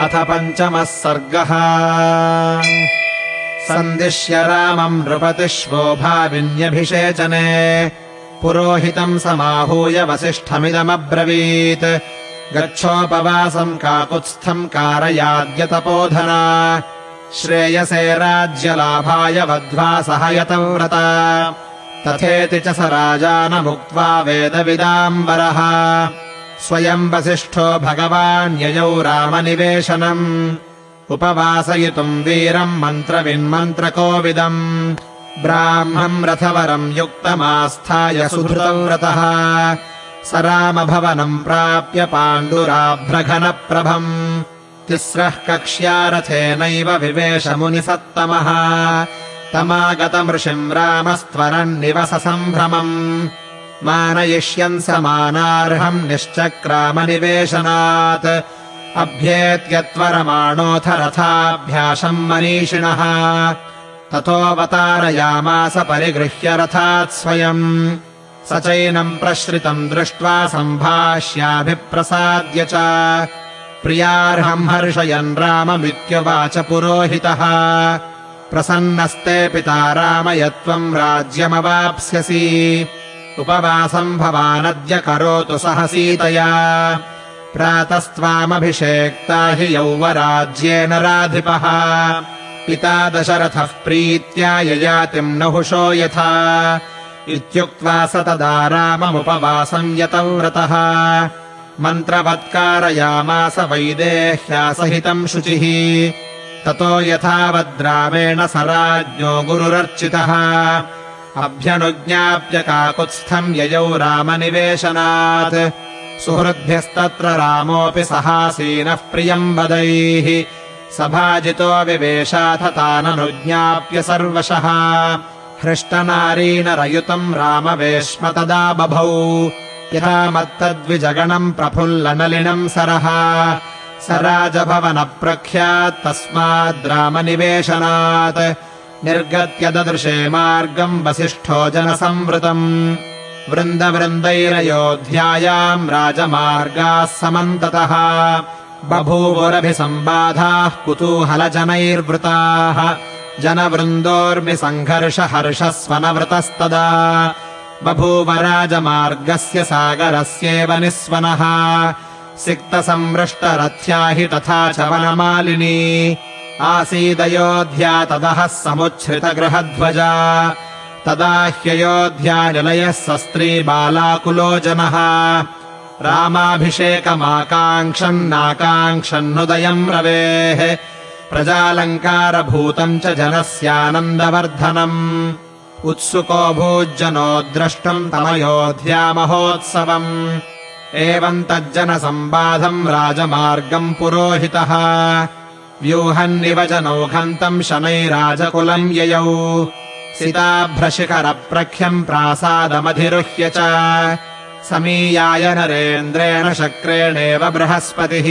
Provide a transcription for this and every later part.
अथ पञ्चमः सर्गः। सन्दिश्य रामम् नृपतिश्वोभाविन्यभिषेचने पुरोहितम् समाहूय वसिष्ठमिदमब्रवीत्। गच्छोपवासम् काकुत्स्थम् कारयाद्यतपोधना। श्रेयसे राज्यलाभाय वध्वा सह यतव्रता तथेति च स राजानमुक्त्वा वेदविदाम्बरः स्वयम् वसिष्ठो भगवान् ययौ रामनिवेशनम्। उपवासयितुम् वीरम् मन्त्रविन्मन्त्रकोविदम्। ब्राह्मम् रथवरम् युक्तमास्थाय सुधृतव्रतः स रामभवनम् प्राप्य पाण्डुराभ्रघनप्रभम्। तिस्रः कक्ष्यारथेनैव विवेशमुनिसत्तमः। तमागतमृषिम् रामस्त्वरन्निवस सम्भ्रमम् मानयिष्यन् समानार्हम् निश्चक्रामनिवेशनात्। अभ्येत्यत्वरमाणोऽथ रथाभ्यासम् मनीषिणः। ततोऽवतारयामास परिगृह्य रथात् स्वयम्। स चैनम् प्रश्रितम् दृष्ट्वा सम्भाष्याभिप्रसाद्य च। प्रियार्हम् हर्षयन् राममित्युवाच पुरोहितः। प्रसन्नस्ते पिता राम यत्त्वम् राज्यमवाप्स्यसि उपवासम् भवानद्य करोतु सह सीतया प्रातस्त्वामभिषेक्ता हि यौवराज्येन राधिपः। पिता दशरथः प्रीत्या ययातिम् नहुषो यथा। इत्युक्त्वा स तदा राममुपवासम् यतव्रतः मन्त्रवत्कारयामास वैदेह्यासहितम् शुचिः। ततो यथावद्रामेण स राज्ञो गुरुरर्चितः अभ्यनुज्ञाप्य काकुत्स्थम् ययौ रामनिवेशनात्। सुहृद्भ्यस्तत्र रामोऽपि सहासीनः प्रियम् वदैः सभाजितो विवेशाथ ताननुज्ञाप्य सर्वशः। हृष्टनारीनरयुतम् रामवेश्म तदा बभौ। यथा मत्तद्विजगणम् प्रफुल्लनलिनम् सरः। स राजभवनप्रख्यात् तस्माद्रामनिवेशनात् निर्गत्य ददृशे मार्गम् वसिष्ठो जनसंवृतम्। वृन्दवृन्दैरयोध्यायाम् राजमार्गाः समन्ततः। बभूवुरभिसम्बाधाः कुतूहलजनैर्वृताः। जनवृन्दोर्मिसङ्घर्षहर्षस्वनवृतस्तदा बभूव राजमार्गस्य सागरस्येव निःस्वनः। सिक्तसंमृष्टरथ्या हि तथा च वनमालिनी आसीदयोध्या तदः समुच्छ्रितगृहध्वजा। तदा ह्ययोध्यानिलयः सस्त्री बालाकुलो जनः रामाभिषेकमाकाङ्क्षन्नाकाङ्क्षन्नुदयम् रवेः। प्रजालङ्कारभूतम् च जनस्यानन्दवर्धनम्। उत्सुको भूज्जनो द्रष्टुम् तमयोध्यामहोत्सवम्। एवम् तज्जनसम्बाधम् राजमार्गम् पुरोहितः व्यूहन्निव जनौघन्तम् शनैराजकुलम् ययौ। सिताभ्रशिखरप्रख्यम् प्रासादमधिरुह्य च। समीयाय नरेन्द्रेण शक्रेणेव बृहस्पतिः।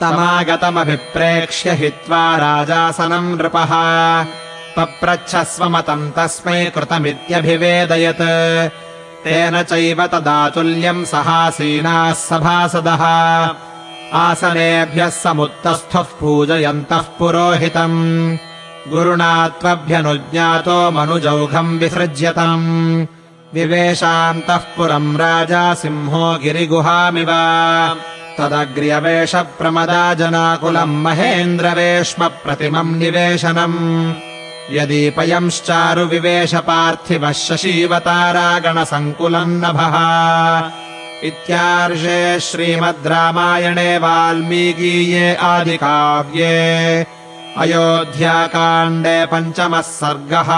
तमागतमभिप्रेक्ष्य हित्वा राजासनम् नृपः। पप्रच्छस्वमतम् तस्मै कृतमित्यभिवेदयत्। तेन चैव तदातुल्यम् सहासीनाः सभासदः आसनेभ्यः समुत्तस्थः पूजयन्तः पुरोहितम्। गुरुणा त्वभ्यनुज्ञातो मनुजौघम् विसृज्यतम्। विवेशान्तः पुरम् राजा सिंहो गिरिगुहामिव। तदग्र्यवेशप्रमदा जनाकुलम् महेन्द्रवेश्म प्रतिमम् निवेशनम्। यदीपयंश्चारुविवेशपार्थिवः शशीवतारागणसङ्कुलम् नभः इत्यार्षे श्रीमद् रामायणे वाल्मीकीये आदिकाव्ये अयोध्याकाण्डे पञ्चमः सर्गः